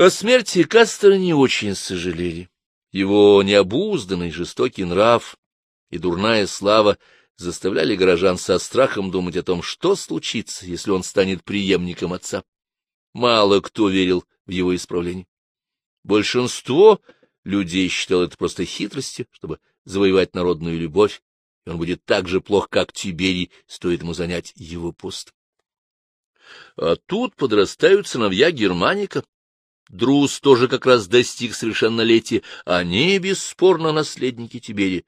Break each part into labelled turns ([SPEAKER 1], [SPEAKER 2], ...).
[SPEAKER 1] О смерти Кастера не очень сожалели. Его необузданный жестокий нрав и дурная слава заставляли горожан со страхом думать о том, что случится, если он станет преемником отца. Мало кто верил в его исправление. Большинство людей считало это просто хитростью, чтобы завоевать народную любовь, и он будет так же плох, как Тиберий, стоит ему занять его пост. А тут подрастают сыновья Германика. Друз тоже как раз достиг совершеннолетия, они, бесспорно, наследники Тиберия.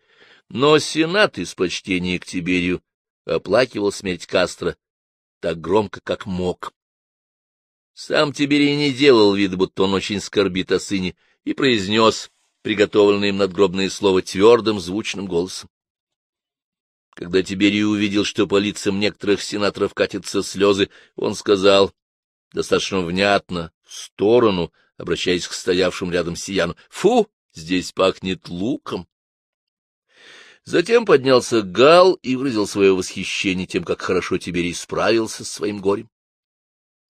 [SPEAKER 1] Но Сенат из почтения к Тиберию оплакивал смерть Кастро так громко, как мог. Сам Тиберий не делал вид, будто он очень скорбит о сыне, и произнес приготовленное им надгробное слово твердым звучным голосом. Когда Тиберий увидел, что по лицам некоторых сенаторов катятся слезы, он сказал, достаточно внятно, сторону, обращаясь к стоявшим рядом сияну, «Фу, здесь пахнет луком!» Затем поднялся Гал и выразил свое восхищение тем, как хорошо Тиберий справился с своим горем.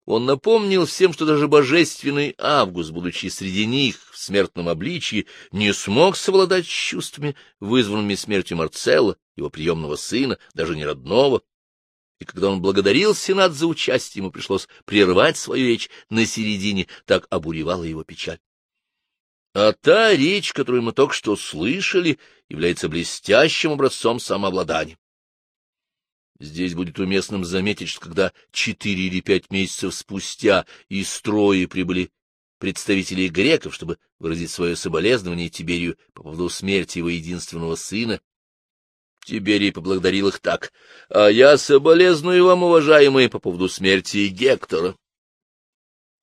[SPEAKER 1] Он напомнил всем, что даже божественный Август, будучи среди них в смертном обличии, не смог совладать с чувствами, вызванными смертью Марцелла, его приемного сына, даже не родного. И когда он благодарил Сенат за участие, ему пришлось прервать свою речь на середине, так обуревала его печаль. А та речь, которую мы только что слышали, является блестящим образцом самообладания. Здесь будет уместным заметить, что когда четыре или пять месяцев спустя из строя прибыли представители греков, чтобы выразить свое соболезнование Тиберию по поводу смерти его единственного сына, Тиберий поблагодарил их так, «А я соболезную вам, уважаемые, по поводу смерти Гектора».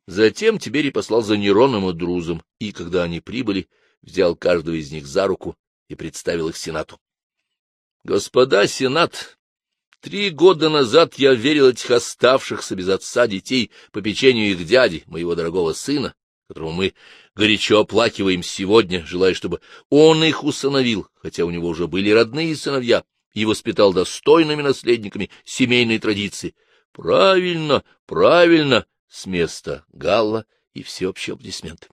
[SPEAKER 1] Затем Тиберий послал за Нероном и Друзом, и, когда они прибыли, взял каждого из них за руку и представил их Сенату. — Господа Сенат, Три года назад я верил этих оставшихся без отца детей по печенью их дяди, моего дорогого сына, которого мы горячо оплакиваем сегодня, желая, чтобы он их усыновил, хотя у него уже были родные сыновья, и воспитал достойными наследниками семейной традиции. Правильно, правильно, с места Галла и всеобщие аплодисменты.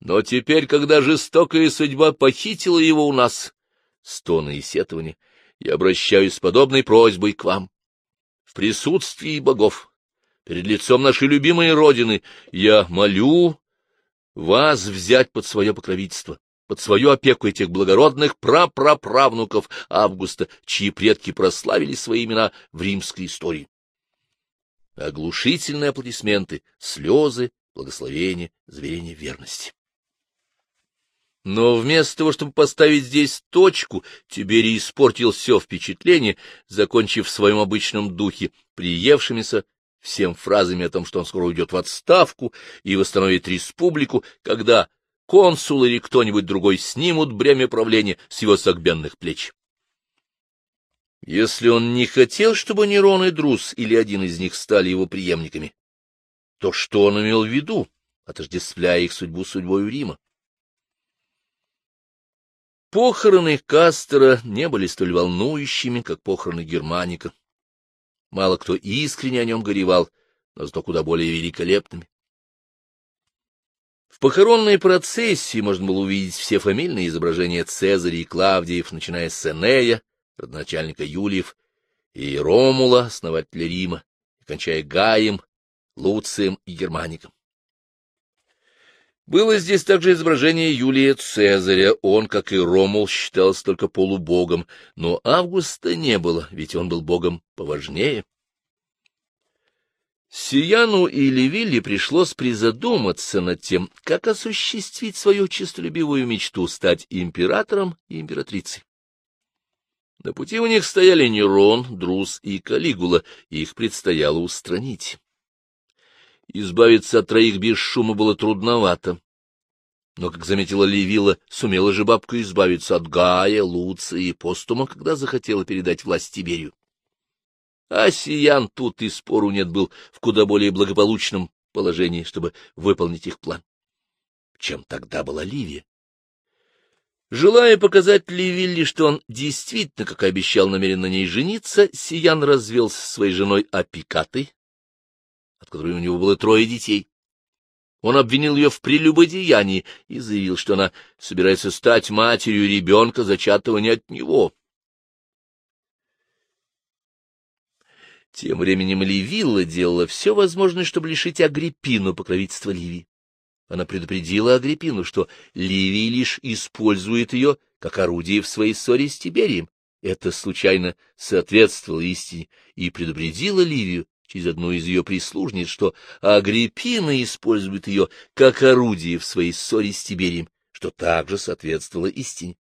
[SPEAKER 1] Но теперь, когда жестокая судьба похитила его у нас, стоны и сетования, я обращаюсь с подобной просьбой к вам. В присутствии богов, перед лицом нашей любимой Родины, я молю вас взять под свое покровительство, под свою опеку этих благородных прапраправнуков Августа, чьи предки прославили свои имена в римской истории. Оглушительные аплодисменты, слезы, благословения, заверение верности. Но вместо того, чтобы поставить здесь точку, Тиберий испортил все впечатление, закончив в своем обычном духе, приевшимися всем фразами о том, что он скоро уйдет в отставку и восстановит республику, когда консул или кто-нибудь другой снимут бремя правления с его согбенных плеч. Если он не хотел, чтобы Нерон и Друз или один из них стали его преемниками, то что он имел в виду, отождествляя их судьбу судьбою Рима? Похороны Кастера не были столь волнующими, как похороны Германика. Мало кто искренне о нем горевал, но зато куда более великолепными. В похоронной процессии можно было увидеть все фамильные изображения Цезаря и Клавдиев, начиная с Энея, родоначальника Юлиев, и Ромула, основателя Рима, и кончая Гаем, Луцием и Германиком. Было здесь также изображение Юлия Цезаря. Он, как и Ромул, считался только полубогом, но Августа не было, ведь он был богом поважнее. Сияну и Левилле пришлось призадуматься над тем, как осуществить свою честолюбивую мечту стать императором и императрицей. На пути у них стояли Нерон, Друз и Калигула, их предстояло устранить. Избавиться от троих без шума было трудновато. Но, как заметила Левила, сумела же бабка избавиться от Гая, Луция и Постума, когда захотела передать власть Тиберию. А Сиян тут и спору нет был в куда более благополучном положении, чтобы выполнить их план. Чем тогда была Ливия? Желая показать Ливилле, что он действительно, как и обещал, намерен на ней жениться, Сиян развелся со своей женой Апикатой, которой у него было трое детей. Он обвинил ее в прелюбодеянии и заявил, что она собирается стать матерью ребенка, зачатого не от него. Тем временем Ливилла делала все возможное, чтобы лишить Агриппину покровительства Ливии. Она предупредила Агриппину, что Ливий лишь использует ее как орудие в своей ссоре с Тиберием. Это случайно соответствовало истине, и предупредила Ливию через одну из ее прислужниц, что Агриппина использует ее как орудие в своей ссоре с Тиберием, что также соответствовало истине.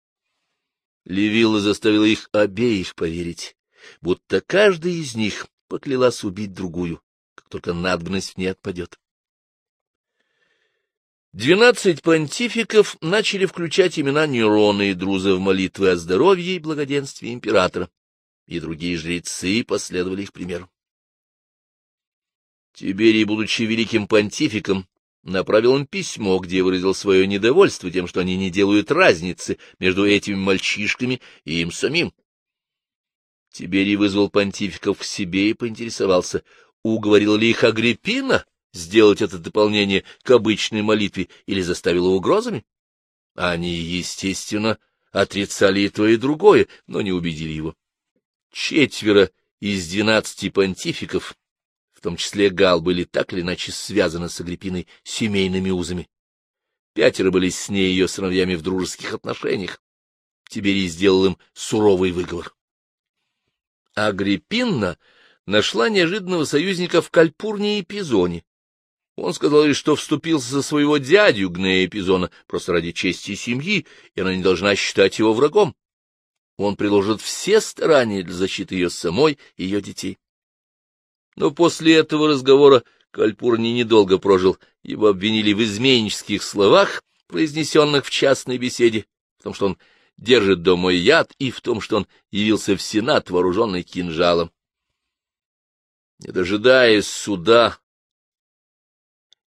[SPEAKER 1] Левилла заставила их обеих поверить, будто каждый из них поклялась убить другую, как только надобность в ней отпадет. Двенадцать понтификов начали включать имена Нерона и Друза в молитвы о здоровье и благоденствии императора, и другие жрецы последовали их примеру. Тиберий, будучи великим понтификом, направил им письмо, где выразил свое недовольство тем, что они не делают разницы между этими мальчишками и им самим. Тиберий вызвал понтификов к себе и поинтересовался, уговорил ли их Агриппина сделать это дополнение к обычной молитве или заставила угрозами? Они, естественно, отрицали и то, и другое, но не убедили его. Четверо из двенадцати понтификов, том числе Гал, были так или иначе связаны с Агриппиной семейными узами. Пятеро были с ней ее сыновьями в дружеских отношениях. Тиберий сделал им суровый выговор. Агриппинна нашла неожиданного союзника в Кальпурне и Пизоне. Он сказал ей, что вступился за своего дядю Гнея Пизона просто ради чести семьи, и она не должна считать его врагом. Он приложит все старания для защиты ее самой и ее детей. Но после этого разговора Кальпурни недолго прожил, его обвинили в изменнических словах, произнесенных в частной беседе, в том, что он держит дома яд, и в том, что он явился в Сенат, вооруженный кинжалом. Не дожидаясь суда,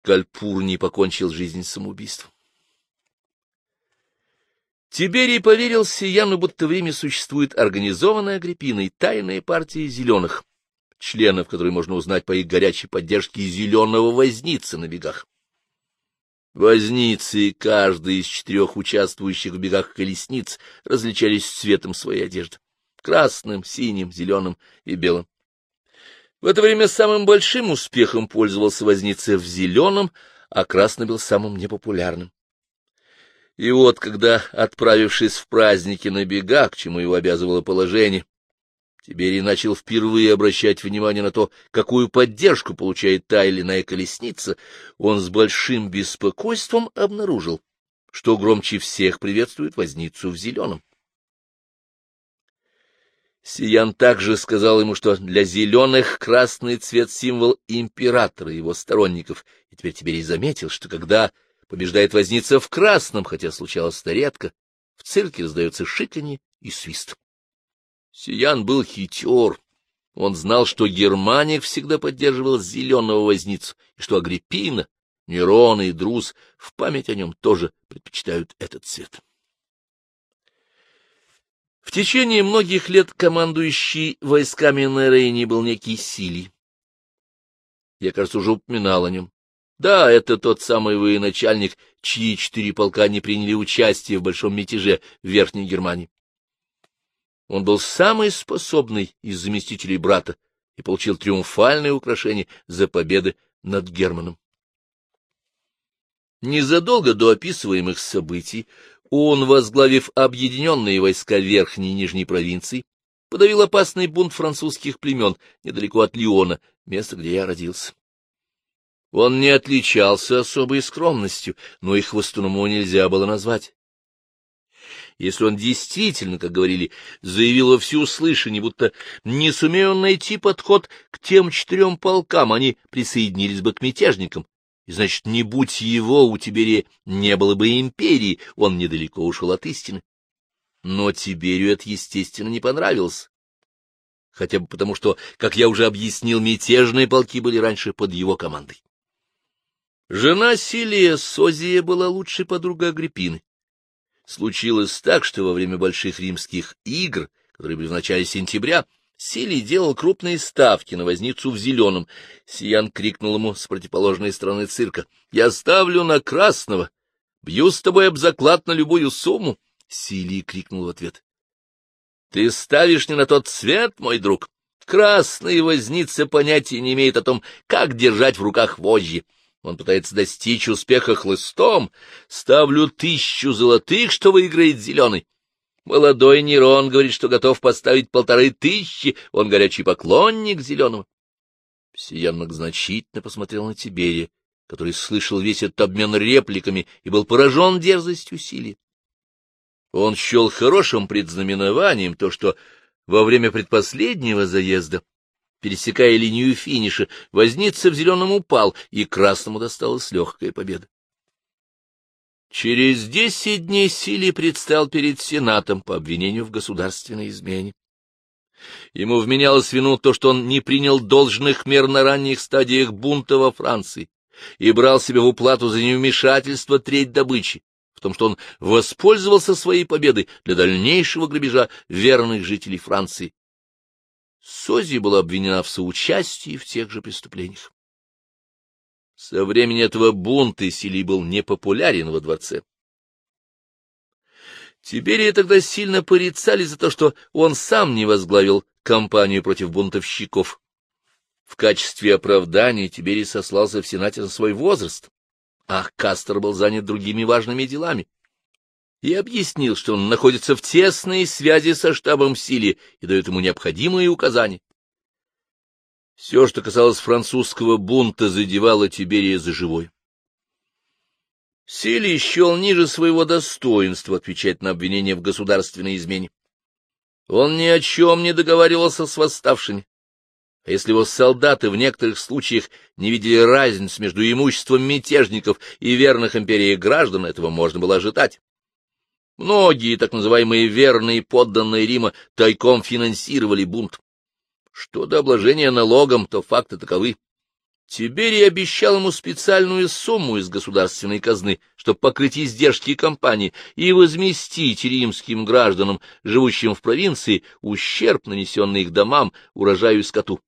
[SPEAKER 1] Кальпурний покончил жизнь самоубийством. Тиберий поверил Сияну, будто в Риме существует организованная Агриппиной тайная партия зеленых, членов, которые можно узнать по их горячей поддержке зеленого возницы на бегах. Возницы, каждый из четырех участвующих в бегах колесниц, различались цветом своей одежды — красным, синим, зеленым и белым. В это время самым большим успехом пользовался возница в зеленом, а красный был самым непопулярным. И вот, когда, отправившись в праздники на бега, к чему его обязывало положение, Тиберий начал впервые обращать внимание на то, какую поддержку получает та или иная колесница, он с большим беспокойством обнаружил, что громче всех приветствует возницу в зеленом. Сиян также сказал ему, что для зеленых красный цвет — символ императора и его сторонников, и теперь Тиберий заметил, что когда побеждает возница в красном, хотя случалось это редко, в цирке раздается шиканье и свист. Сиян был хитер. Он знал, что Германик всегда поддерживал зеленого возницу, и что Агриппина, Нерон и Друз в память о нем тоже предпочитают этот цвет. В течение многих лет командующий войсками на Рейне был некий Силий. Я, кажется, уже упоминал о нем. Да, это тот самый военачальник, чьи четыре полка не приняли участие в большом мятеже в Верхней Германии. Он был самый способный из заместителей брата и получил триумфальное украшение за победы над Германом. Незадолго до описываемых событий он, возглавив объединенные войска Верхней и Нижней провинций, подавил опасный бунт французских племен недалеко от Лиона, места, где я родился. Он не отличался особой скромностью, но и хвостуном его нельзя было назвать. Если он действительно, как говорили, заявил во всеуслышание, будто не сумея он найти подход к тем четырем полкам, они присоединились бы к мятежникам, и значит, не будь его, у Тиберия не было бы империи, он недалеко ушел от истины. Но Тиберию это, естественно, не понравилось. Хотя бы потому, что, как я уже объяснил, мятежные полки были раньше под его командой. Жена Силия Созия была лучшей подругой Агриппины. Случилось так, что во время больших римских игр, которые были в начале сентября, Силий делал крупные ставки на возницу в зеленом. Сиян крикнул ему с противоположной стороны цирка. — Я ставлю на красного. Бью с тобой об заклад на любую сумму. Силий крикнул в ответ. — Ты ставишь не на тот цвет, мой друг. Красный возница понятия не имеет о том, как держать в руках вожжи. Он пытается достичь успеха хлыстом. Ставлю тысячу золотых, что выиграет зеленый. Молодой Нерон говорит, что готов поставить полторы тысячи, он горячий поклонник зеленого. Сиян многозначительно посмотрел на Тиберия, который слышал весь этот обмен репликами и был поражен дерзостью Силии. Он счел хорошим предзнаменованием то, что во время предпоследнего заезда, пересекая линию финиша, возница в зеленом упал, и красному досталась легкая победа. Через десять дней Сили предстал перед Сенатом по обвинению в государственной измене. Ему вменялось вину то, что он не принял должных мер на ранних стадиях бунта во Франции и брал себе в уплату за невмешательство треть добычи, в том, что он воспользовался своей победой для дальнейшего грабежа верных жителей Франции. Сози была обвинена в соучастии в тех же преступлениях. Со времени этого бунта Силий был непопулярен во дворце. Тиберия тогда сильно порицали за то, что он сам не возглавил кампанию против бунтовщиков. В качестве оправдания Тиберий сослался в Сенате на свой возраст, а Кастер был занят другими важными делами, и объяснил, что он находится в тесной связи со штабом Сили и дает ему необходимые указания. Все, что касалось французского бунта, задевало Тиберия за живой. Силий счел ниже своего достоинства отвечать на обвинения в государственной измене. Он ни о чем не договаривался с восставшими. А если его солдаты в некоторых случаях не видели разницы между имуществом мятежников и верных империи граждан, этого можно было ожидать. Многие так называемые верные подданные Рима тайком финансировали бунт. Что до обложения налогом, то факты таковы. Тиберий обещал ему специальную сумму из государственной казны, чтобы покрыть издержки кампании и возместить римским гражданам, живущим в провинции, ущерб, нанесенный их домам, урожаю и скоту.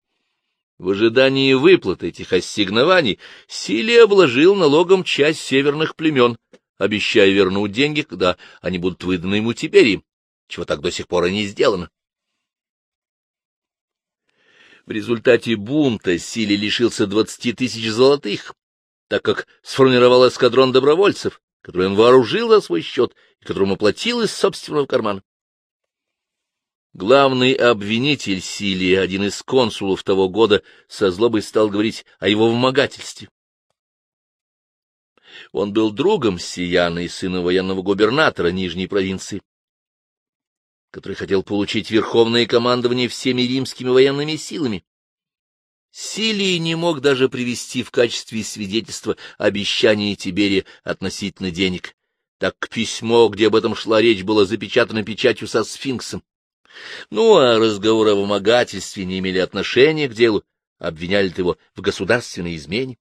[SPEAKER 1] В ожидании выплаты этих ассигнований Силий обложил налогом часть северных племен, обещая вернуть деньги, когда они будут выданы ему Тиберием, чего так до сих пор и не сделано. В результате бунта Сили лишился двадцати тысяч золотых, так как сформировал эскадрон добровольцев, который он вооружил за свой счет и которому платил из собственного кармана. Главный обвинитель Силии, один из консулов того года, со злобой стал говорить о его вымогательстве. Он был другом Сияна и сына военного губернатора Нижней провинции который хотел получить верховное командование всеми римскими военными силами. Силий не мог даже привести в качестве свидетельства обещание Тиберия относительно денег, так письмо, где об этом шла речь, было запечатано печатью со сфинксом. Ну, а разговоры о вымогательстве не имели отношения к делу, обвиняли его в государственной измене.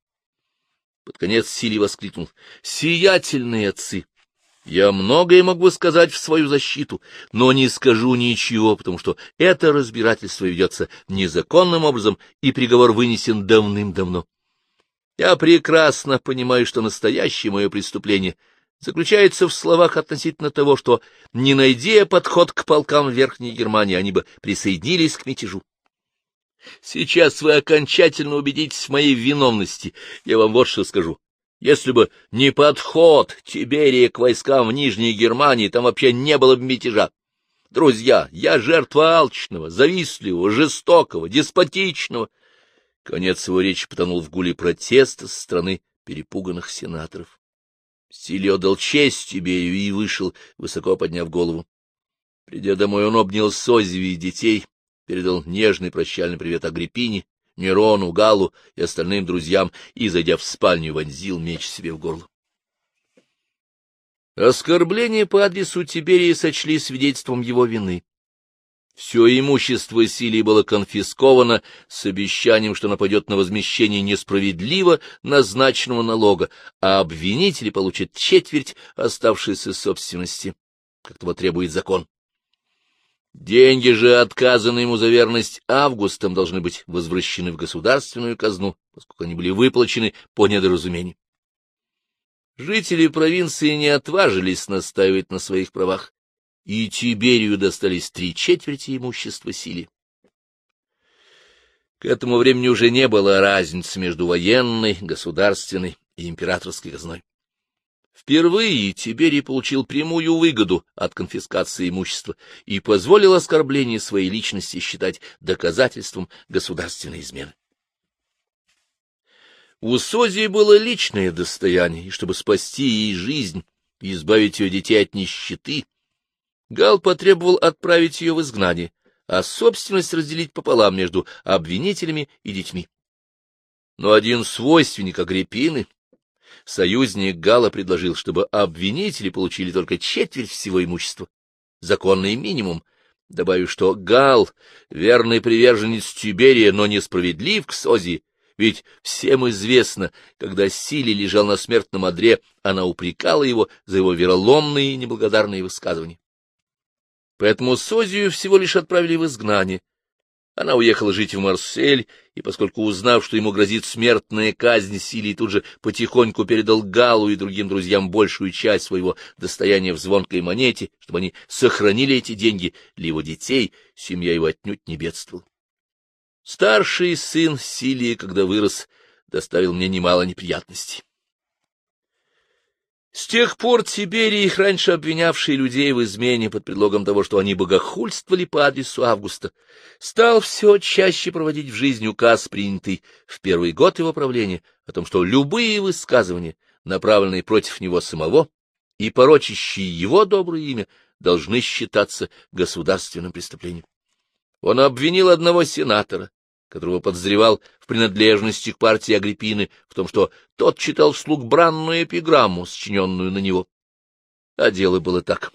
[SPEAKER 1] Под конец Силий воскликнул. — Сиятельные отцы! Я многое могу сказать в свою защиту, но не скажу ничего, потому что это разбирательство ведется незаконным образом, и приговор вынесен давным-давно. Я прекрасно понимаю, что настоящее мое преступление заключается в словах относительно того, что, не найдя подход к полкам Верхней Германии, они бы присоединились к мятежу. Сейчас вы окончательно убедитесь в моей виновности. Я вам вот что скажу. Если бы не подход Тиберия к войскам в Нижней Германии, там вообще не было бы мятежа. Друзья, я жертва алчного, завистливого, жестокого, деспотичного. Конец его речи потонул в гуле протеста со стороны перепуганных сенаторов. Стилио дал честь Тиберию и вышел, высоко подняв голову. Придя домой, он обнял Созеви и детей, передал нежный прощальный привет Агриппине Нерону, Галу и остальным друзьям и, зайдя в спальню, вонзил меч себе в горло. Оскорбление по адресу Тиберии сочли свидетельством его вины. Все имущество Силии было конфисковано с обещанием, что нападет на возмещение несправедливо назначенного налога, а обвинители получат четверть оставшейся собственности, как того требует закон. Деньги же, отказанные ему за верность августом, должны быть возвращены в государственную казну, поскольку они были выплачены по недоразумению. Жители провинции не отважились настаивать на своих правах, и Тиберию достались три четверти имущества Сили. К этому времени уже не было разницы между военной, государственной и императорской казной. Впервые Тиберий получил прямую выгоду от конфискации имущества и позволил оскорбление своей личности считать доказательством государственной измены. У Созии было личное достояние, и чтобы спасти ей жизнь и избавить ее детей от нищеты, Гал потребовал отправить ее в изгнание, а собственность разделить пополам между обвинителями и детьми. Но один свойственник Агриппины, союзник Гала, предложил, чтобы обвинители получили только четверть всего имущества, законный минимум, добавив, что Гал — верный приверженец Тиберия, но несправедлив к Сози, ведь всем известно, когда Сили лежал на смертном одре, она упрекала его за его вероломные и неблагодарные высказывания. Поэтому Созию всего лишь отправили в изгнание. Она уехала жить в Марсель, и поскольку, узнав, что ему грозит смертная казнь, Силий тут же потихоньку передал Галу и другим друзьям большую часть своего достояния в звонкой монете, чтобы они сохранили эти деньги для его детей, семья его отнюдь не бедствовала. Старший сын Силии, когда вырос, доставил мне немало неприятностей. С тех пор Тиберий, раньше обвинявший людей в измене под предлогом того, что они богохульствовали по адресу Августа, стал все чаще проводить в жизнь указ, принятый в первый год его правления, о том, что любые высказывания, направленные против него самого и порочащие его доброе имя, должны считаться государственным преступлением. Он обвинил одного сенатора, которого подозревал в принадлежности к партии Агриппины, в том, что тот читал вслух бранную эпиграмму, сочиненную на него. А дело было так.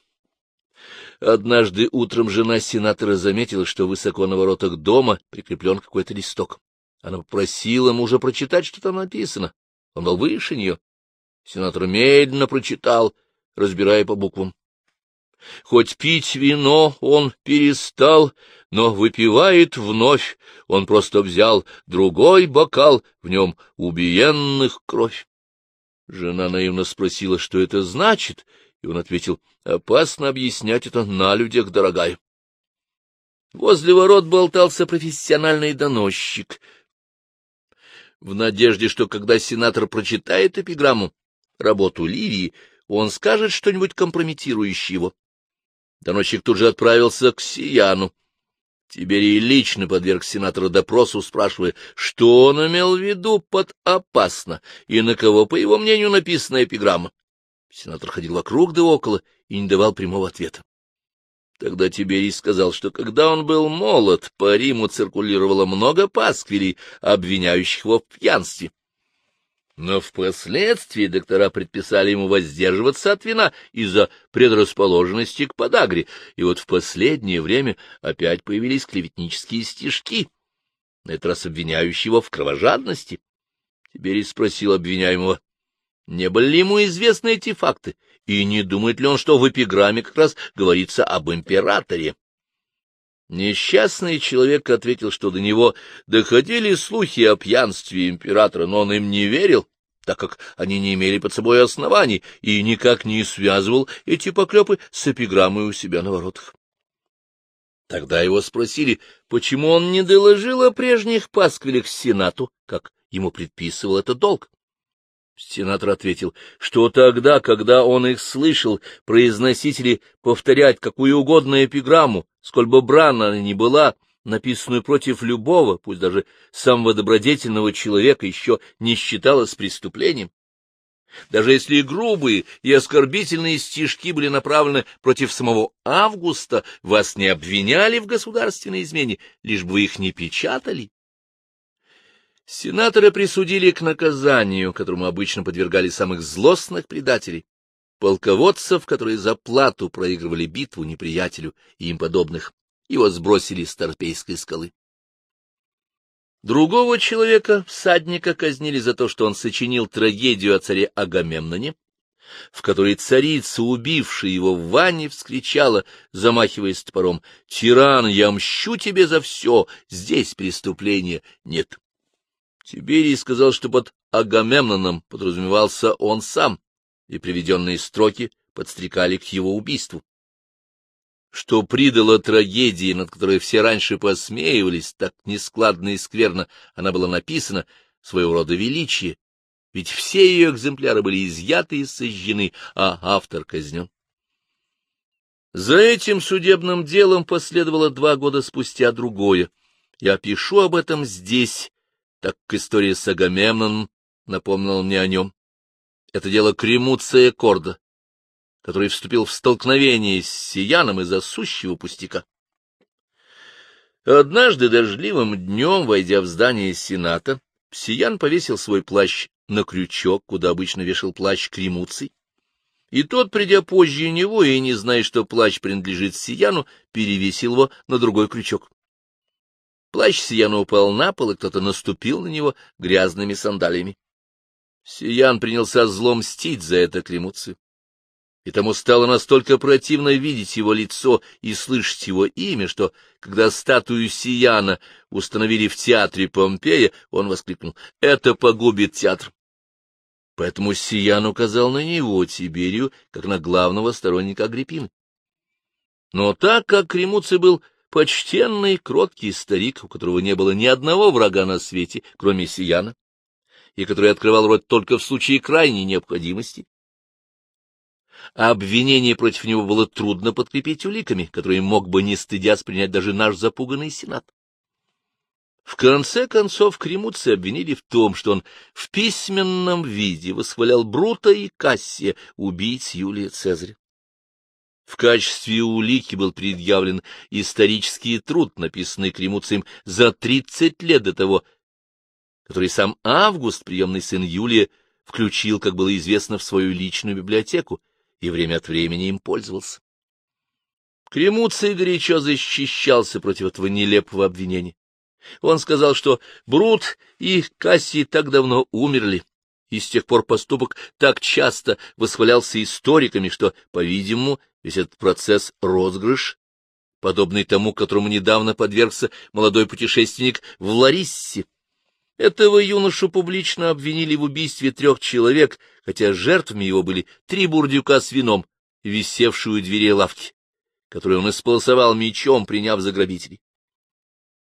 [SPEAKER 1] Однажды утром жена сенатора заметила, что высоко на воротах дома прикреплен какой-то листок. Она попросила мужа прочитать, что там написано. Он был выше нее. Сенатор медленно прочитал, разбирая по буквам. Хоть пить вино он перестал, но выпивает вновь. Он просто взял другой бокал, в нем убиенных кровь. Жена наивно спросила, что это значит, и он ответил, опасно объяснять это на людях, дорогая. Возле ворот болтался профессиональный доносчик. В надежде, что когда сенатор прочитает эпиграмму, работу Ливии, он скажет что-нибудь компрометирующее его. Доносчик тут же отправился к Сияну. Тиберий лично подверг сенатора допросу, спрашивая, что он имел в виду под «опасно» и на кого, по его мнению, написана эпиграмма. Сенатор ходил вокруг да около и не давал прямого ответа. Тогда Тиберий сказал, что когда он был молод, по Риму циркулировало много пасквилей, обвиняющих его в пьянстве. Но впоследствии доктора предписали ему воздерживаться от вина из-за предрасположенности к подагре, и вот в последнее время опять появились клеветнические стишки, на этот раз обвиняющие его в кровожадности. Тиберий спросил обвиняемого, не были ли ему известны эти факты, и не думает ли он, что в эпиграмме как раз говорится об императоре. Несчастный человек ответил, что до него доходили слухи о пьянстве императора, но он им не верил, так как они не имели под собой оснований, и никак не связывал эти поклепы с эпиграммой у себя на воротах. Тогда его спросили, почему он не доложил о прежних пасквилях Сенату, как ему предписывал это долг. Сенатор ответил, что тогда, когда он их слышал, произносители повторять какую угодно эпиграмму, сколь бы бранна она ни была, написанную против любого, пусть даже самого добродетельного человека, еще не считалось преступлением. Даже если грубые и оскорбительные стишки были направлены против самого Августа, вас не обвиняли в государственной измене, лишь бы вы их не печатали. Сенаторы присудили к наказанию, которому обычно подвергали самых злостных предателей, полководцев, которые за плату проигрывали битву неприятелю и им подобных, его сбросили с Торпейской скалы. Другого человека, всадника, казнили за то, что он сочинил трагедию о царе Агамемноне, в которой царица, убившая его в ванне, вскричала, замахиваясь топором, «Тиран, я мщу тебе за все, здесь преступления нет». Тиберий сказал, что под Агамемноном подразумевался он сам, и приведенные строки подстрекали к его убийству. Что придало трагедии, над которой все раньше посмеивались, так нескладно и скверно она была написана, своего рода величие, ведь все ее экземпляры были изъяты и сожжены, а автор казнен. За этим судебным делом последовало два года спустя другое. Я пишу об этом здесь, так как история с Агамемноном напомнила мне о нем. Это дело Кремуция Корда, который вступил в столкновение с Сияном из-за сущего пустяка. Однажды дождливым днем, войдя в здание Сената, Сиян повесил свой плащ на крючок, куда обычно вешал плащ Кремуций, и тот, придя позже него и не зная, что плащ принадлежит Сияну, перевесил его на другой крючок. Плащ Сияна упал на пол, и кто-то наступил на него грязными сандалиями. Сиян принялся зло мстить за это Кремуцию. И тому стало настолько противно видеть его лицо и слышать его имя, что, когда статую Сияна установили в театре Помпея, он воскликнул «Это погубит театр». Поэтому Сиян указал на него, Тиберию, как на главного сторонника Агриппины. Но так как Кремуций был почтенный, кроткий старик, у которого не было ни одного врага на свете, кроме Сияна, и который открывал рот только в случае крайней необходимости, а обвинение против него было трудно подкрепить уликами, которые мог бы не стыдясь принять даже наш запуганный сенат. В конце концов Кремуций обвинили в том, что он в письменном виде восхвалял Брута и Кассия, убийц Юлия Цезаря. В качестве улики был предъявлен исторический труд, написанный Кремуцием за тридцать лет до того, который сам Август, приемный сын Юлия, включил, как было известно, в свою личную библиотеку и время от времени им пользовался. Кремуций горячо защищался против этого нелепого обвинения. Он сказал, что Брут и Кассий так давно умерли, и с тех пор поступок так часто восхвалялся историками, что, по-видимому, весь этот процесс — розыгрыш, подобный тому, которому недавно подвергся молодой путешественник в Лариссе. Этого юношу публично обвинили в убийстве трех человек, хотя жертвами его были три бурдюка с вином, висевшие у двери лавки, которые он исполосовал мечом, приняв за грабителей.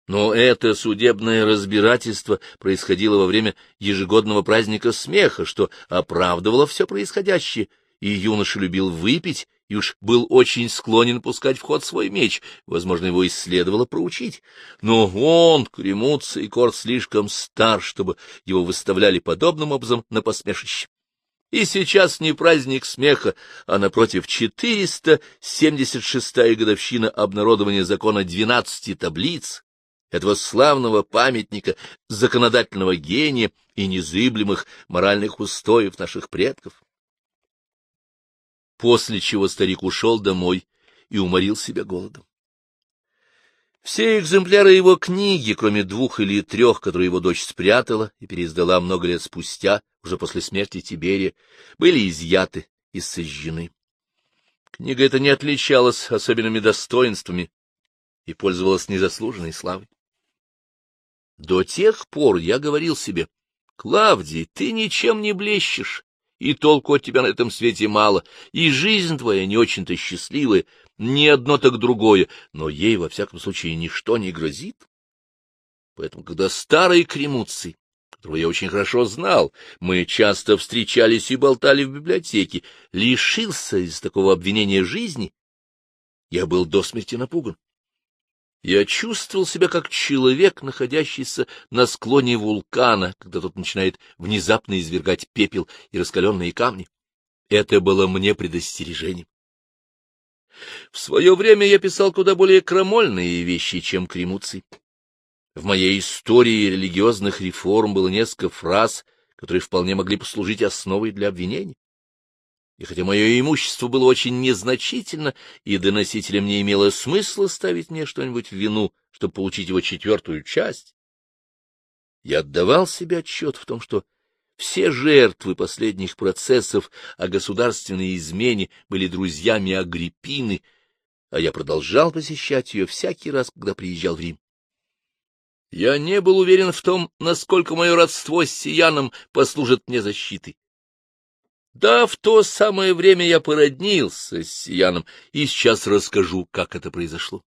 [SPEAKER 1] Но это судебное разбирательство происходило во время ежегодного праздника смеха, что оправдывало все происходящее, и юноша любил выпить, и уж был очень склонен пускать в ход свой меч, возможно, его и следовало проучить. Но он, Кремуций, Корт слишком стар, чтобы его выставляли подобным образом на посмешище. И сейчас не праздник смеха, а, напротив, 476-я годовщина обнародования закона двенадцати таблиц, этого славного памятника законодательного гения и незыблемых моральных устоев наших предков. После чего старик ушел домой и уморил себя голодом. Все экземпляры его книги, кроме двух или трех, которые его дочь спрятала и переиздала много лет спустя, уже после смерти Тиберия, были изъяты и сожжены. Книга эта не отличалась особенными достоинствами и пользовалась незаслуженной славой. До тех пор я говорил себе, Клавдий, ты ничем не блещешь, и толку от тебя на этом свете мало, и жизнь твоя не очень-то счастливая, ни одно так другое, но ей, во всяком случае, ничто не грозит. Поэтому, когда старый Кремуций, которого я очень хорошо знал, мы часто встречались и болтали в библиотеке, лишился из такого обвинения жизни, я был до смерти напуган. Я чувствовал себя как человек, находящийся на склоне вулкана, когда тот начинает внезапно извергать пепел и раскаленные камни. Это было мне предостережением. В свое время я писал куда более крамольные вещи, чем Кремуций. В моей истории религиозных реформ было несколько фраз, которые вполне могли послужить основой для обвинений. И хотя мое имущество было очень незначительно, и доносителям не имело смысла ставить мне что-нибудь в вину, чтобы получить его четвертую часть, я отдавал себе отчет в том, что Все жертвы последних процессов о государственной измене были друзьями Агриппины, а я продолжал посещать ее всякий раз, когда приезжал в Рим. Я не был уверен в том, насколько мое родство с Сияном послужит мне защитой. Да, в то самое время я породнился с Сияном, и сейчас расскажу, как это произошло.